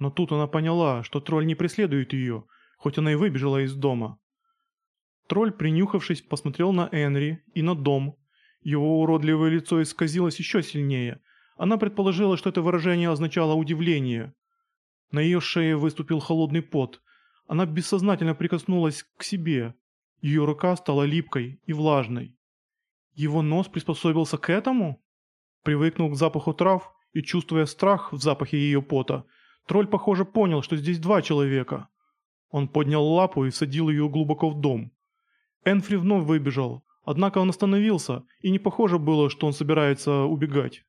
Но тут она поняла, что тролль не преследует ее, хоть она и выбежала из дома. Тролль, принюхавшись, посмотрел на Энри и на дом. Его уродливое лицо исказилось еще сильнее. Она предположила, что это выражение означало удивление. На ее шее выступил холодный пот. Она бессознательно прикоснулась к себе. Ее рука стала липкой и влажной. Его нос приспособился к этому? Привыкнув к запаху трав и чувствуя страх в запахе ее пота, тролль, похоже, понял, что здесь два человека. Он поднял лапу и всадил ее глубоко в дом. Энфри вновь выбежал, однако он остановился, и не похоже было, что он собирается убегать.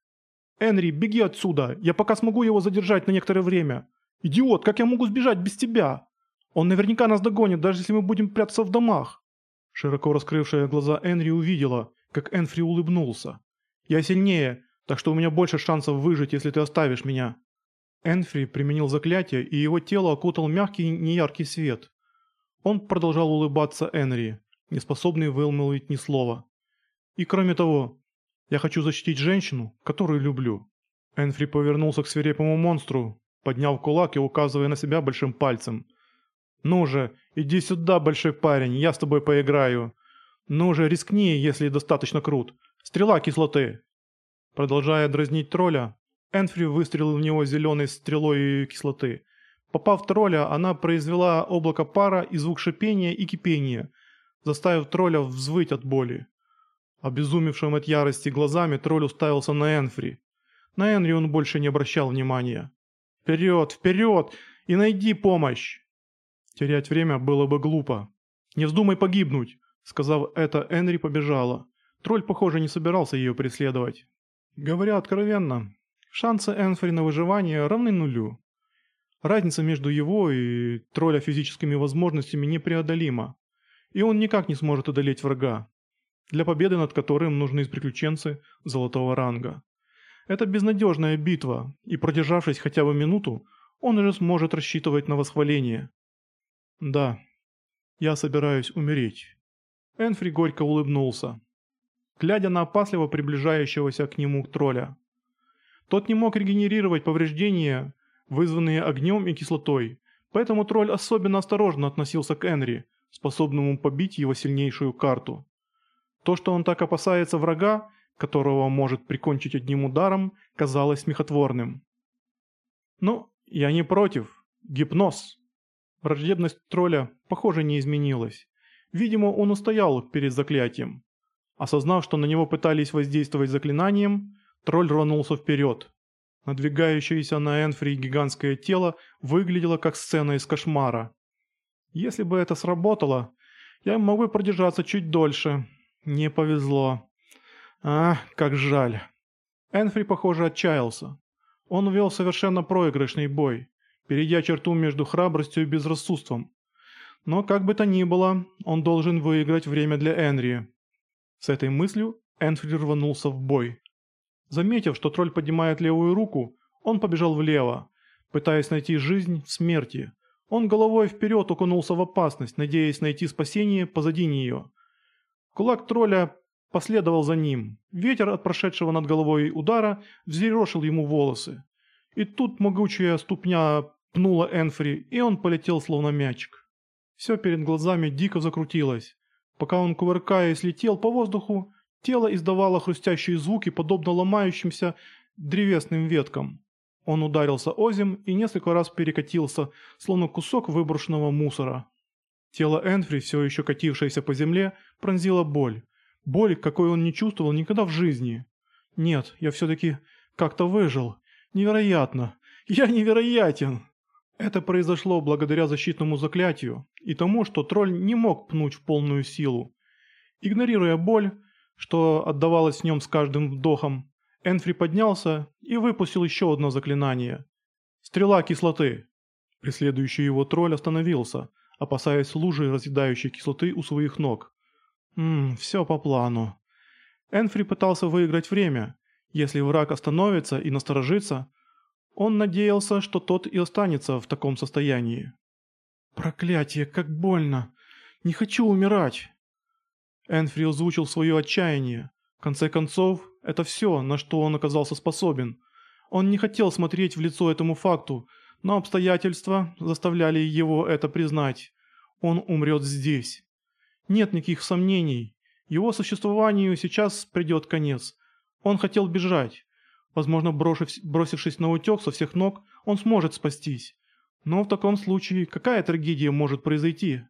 «Энри, беги отсюда! Я пока смогу его задержать на некоторое время!» «Идиот, как я могу сбежать без тебя? Он наверняка нас догонит, даже если мы будем прятаться в домах!» Широко раскрывшая глаза Энри увидела, как Энфри улыбнулся. «Я сильнее, так что у меня больше шансов выжить, если ты оставишь меня». Энфри применил заклятие, и его тело окутал мягкий неяркий свет. Он продолжал улыбаться Энри, не способный вымолвить ни слова. «И кроме того, я хочу защитить женщину, которую люблю». Энфри повернулся к свирепому монстру, подняв кулак и указывая на себя большим пальцем. «Ну же, иди сюда, большой парень, я с тобой поиграю. Ну же, рискни, если достаточно крут. Стрела кислоты!» Продолжая дразнить тролля, Энфри выстрелил в него зеленой стрелой кислоты. Попав в тролля, она произвела облако пара и звук шипения и кипения, заставив тролля взвыть от боли. Обезумевшим от ярости глазами тролль уставился на Энфри. На Энри он больше не обращал внимания. «Вперед, вперед! И найди помощь!» Терять время было бы глупо. «Не вздумай погибнуть!» Сказав это, Энри побежала. Тролль, похоже, не собирался ее преследовать. Говоря откровенно, шансы Энфри на выживание равны нулю. Разница между его и тролля физическими возможностями непреодолима, и он никак не сможет одолеть врага, для победы над которым нужны приключенцы золотого ранга. Это безнадежная битва, и продержавшись хотя бы минуту, он уже сможет рассчитывать на восхваление. Да, я собираюсь умереть. Энфри горько улыбнулся, глядя на опасливо приближающегося к нему тролля. Тот не мог регенерировать повреждения, вызванные огнем и кислотой, поэтому тролль особенно осторожно относился к Энри, способному побить его сильнейшую карту. То, что он так опасается врага, которого может прикончить одним ударом, казалось смехотворным. «Ну, я не против. Гипноз». Враждебность тролля, похоже, не изменилась. Видимо, он устоял перед заклятием. Осознав, что на него пытались воздействовать заклинанием, тролль рванулся вперед. Надвигающееся на Энфри гигантское тело выглядело как сцена из кошмара. Если бы это сработало, я мог бы продержаться чуть дольше. Не повезло. А, как жаль. Энфри, похоже, отчаялся. Он вел совершенно проигрышный бой, перейдя черту между храбростью и безрассудством. Но как бы то ни было, он должен выиграть время для Энри. С этой мыслью Энфри рванулся в бой. Заметив, что тролль поднимает левую руку, он побежал влево, пытаясь найти жизнь в смерти. Он головой вперед окунулся в опасность, надеясь найти спасение позади нее. Кулак тролля последовал за ним. Ветер от прошедшего над головой удара взъерошил ему волосы. И тут могучая ступня пнула Энфри, и он полетел словно мячик. Все перед глазами дико закрутилось. Пока он, кувыркаясь, летел по воздуху, тело издавало хрустящие звуки, подобно ломающимся древесным веткам. Он ударился озим и несколько раз перекатился, словно кусок выброшенного мусора. Тело Энфри, все еще катившееся по земле, пронзила боль. Боль, какой он не чувствовал никогда в жизни. Нет, я все-таки как-то выжил. Невероятно. Я невероятен. Это произошло благодаря защитному заклятию и тому, что тролль не мог пнуть в полную силу. Игнорируя боль, что отдавалось в нем с каждым вдохом, Энфри поднялся и выпустил еще одно заклинание. «Стрела кислоты!» Преследующий его тролль остановился, опасаясь лужи разъедающей кислоты у своих ног. Ммм, все по плану. Энфри пытался выиграть время. Если враг остановится и насторожится, он надеялся, что тот и останется в таком состоянии. «Проклятие, как больно! Не хочу умирать!» Энфри озвучил свое отчаяние. В конце концов, это все, на что он оказался способен. Он не хотел смотреть в лицо этому факту, но обстоятельства заставляли его это признать. Он умрет здесь. Нет никаких сомнений. Его существованию сейчас придет конец. Он хотел бежать. Возможно, бросившись на утек со всех ног, он сможет спастись. Но в таком случае какая трагедия может произойти?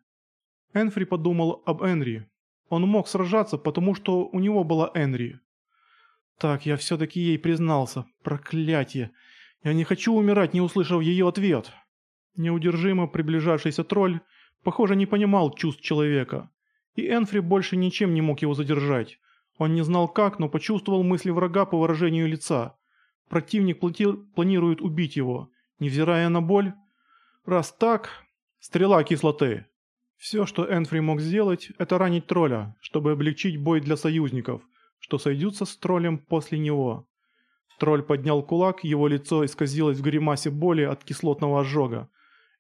Энфри подумал об Энри. Он мог сражаться, потому что у него была Энри. Так, я все-таки ей признался. Проклятие. Я не хочу умирать, не услышав ее ответ. Неудержимо приближавшийся тролль, похоже, не понимал чувств человека. И Энфри больше ничем не мог его задержать. Он не знал как, но почувствовал мысли врага по выражению лица. Противник планирует убить его. Невзирая на боль, Раз так, стрела кислоты. Все, что Энфри мог сделать, это ранить тролля, чтобы облегчить бой для союзников, что сойдутся с троллем после него. Тролль поднял кулак, его лицо исказилось в гримасе боли от кислотного ожога.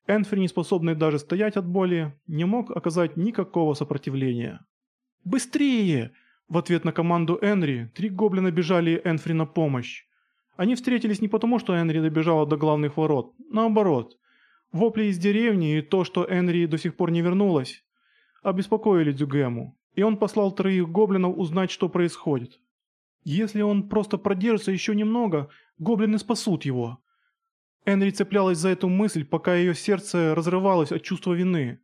Энфри, не способный даже стоять от боли, не мог оказать никакого сопротивления. «Быстрее!» В ответ на команду Энри, три гоблина бежали Энфри на помощь. Они встретились не потому, что Энри добежала до главных ворот, наоборот. Вопли из деревни и то, что Энри до сих пор не вернулась, обеспокоили Дюгему, и он послал троих гоблинов узнать, что происходит. Если он просто продержится еще немного, гоблины спасут его. Энри цеплялась за эту мысль, пока ее сердце разрывалось от чувства вины.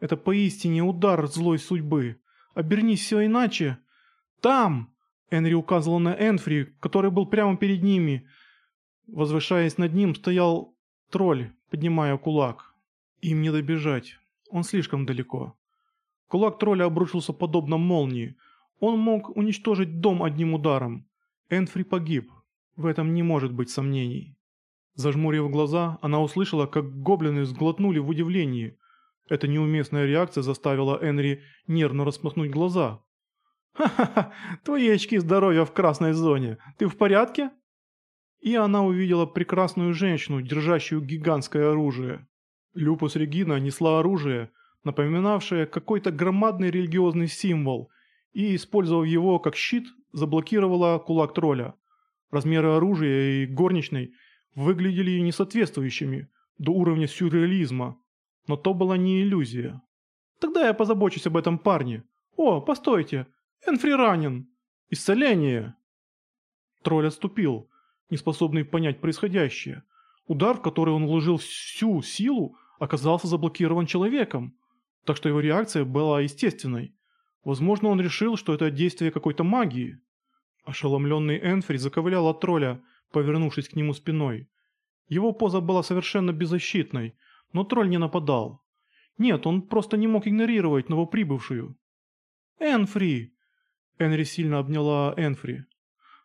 Это поистине удар злой судьбы. Обернись все иначе. Там! Энри указывала на Энфри, который был прямо перед ними. Возвышаясь над ним, стоял тролль, поднимая кулак. Им не добежать. Он слишком далеко. Кулак тролля обрушился подобно молнии. Он мог уничтожить дом одним ударом. Энфри погиб. В этом не может быть сомнений. Зажмурив глаза, она услышала, как гоблины сглотнули в удивлении. Эта неуместная реакция заставила Энри нервно распахнуть глаза. «Ха-ха-ха, твои очки здоровья в красной зоне. Ты в порядке?» И она увидела прекрасную женщину, держащую гигантское оружие. Люпус Регина несла оружие, напоминавшее какой-то громадный религиозный символ, и, использовав его как щит, заблокировала кулак тролля. Размеры оружия и горничной выглядели несоответствующими, до уровня сюрреализма. Но то была не иллюзия. «Тогда я позабочусь об этом парне. О, постойте, Энфри ранен. Исцеление!» Тролль отступил, неспособный понять происходящее. Удар, в который он вложил всю силу, оказался заблокирован человеком, так что его реакция была естественной. Возможно, он решил, что это действие какой-то магии. Ошеломленный Энфри заковылял от тролля, повернувшись к нему спиной. Его поза была совершенно беззащитной, но тролль не нападал. Нет, он просто не мог игнорировать новоприбывшую. «Энфри!» Энри сильно обняла Энфри.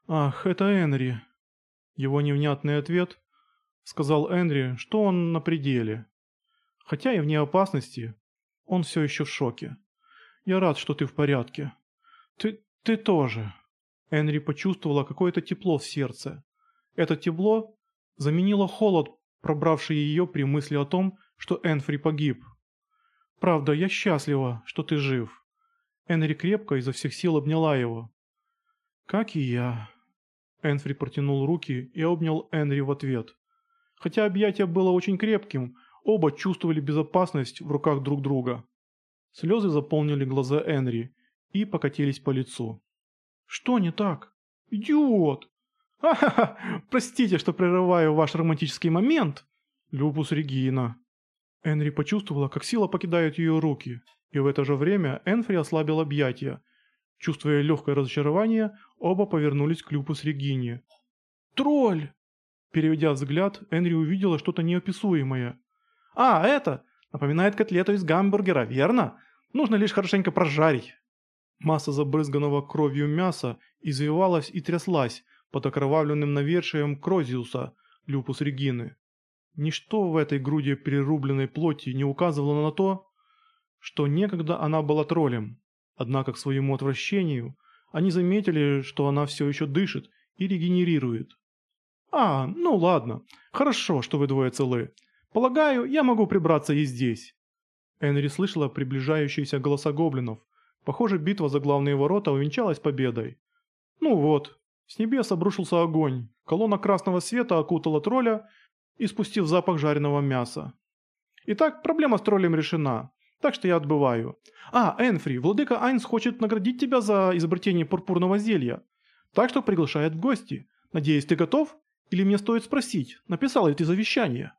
«Ах, это Энри!» Его невнятный ответ сказал Энри, что он на пределе. Хотя и вне опасности, он все еще в шоке. «Я рад, что ты в порядке». «Ты... ты тоже». Энри почувствовала какое-то тепло в сердце. Это тепло заменило холод, пробравший ее при мысли о том, что Энфри погиб. «Правда, я счастлива, что ты жив». Энри крепко изо всех сил обняла его. «Как и я». Энфри протянул руки и обнял Энри в ответ. Хотя объятие было очень крепким, оба чувствовали безопасность в руках друг друга. Слезы заполнили глаза Энри и покатились по лицу. «Что не так? Идиот! Ха-ха-ха! Простите, что прерываю ваш романтический момент!» Люпус Регина. Энри почувствовала, как сила покидает ее руки, и в это же время Энфри ослабил объятия, Чувствуя легкое разочарование, оба повернулись к Люпус Регине. «Тролль!» Переведя взгляд, Энри увидела что-то неописуемое. «А, это! Напоминает котлету из гамбургера, верно? Нужно лишь хорошенько прожарить». Масса забрызганного кровью мяса извивалась и тряслась под окровавленным навершием Крозиуса, Люпус Регины. Ничто в этой груди перерубленной плоти не указывало на то, что некогда она была троллем. Однако к своему отвращению они заметили, что она все еще дышит и регенерирует. «А, ну ладно. Хорошо, что вы двое целы. Полагаю, я могу прибраться и здесь». Энри слышала приближающиеся голоса гоблинов. Похоже, битва за главные ворота увенчалась победой. Ну вот, с небес обрушился огонь, колонна красного света окутала тролля, испустив запах жареного мяса. «Итак, проблема с троллем решена, так что я отбываю. А, Энфри, владыка Айнс хочет наградить тебя за изобретение пурпурного зелья, так что приглашает в гости. Надеюсь, ты готов? Или мне стоит спросить, написал ли ты завещание?»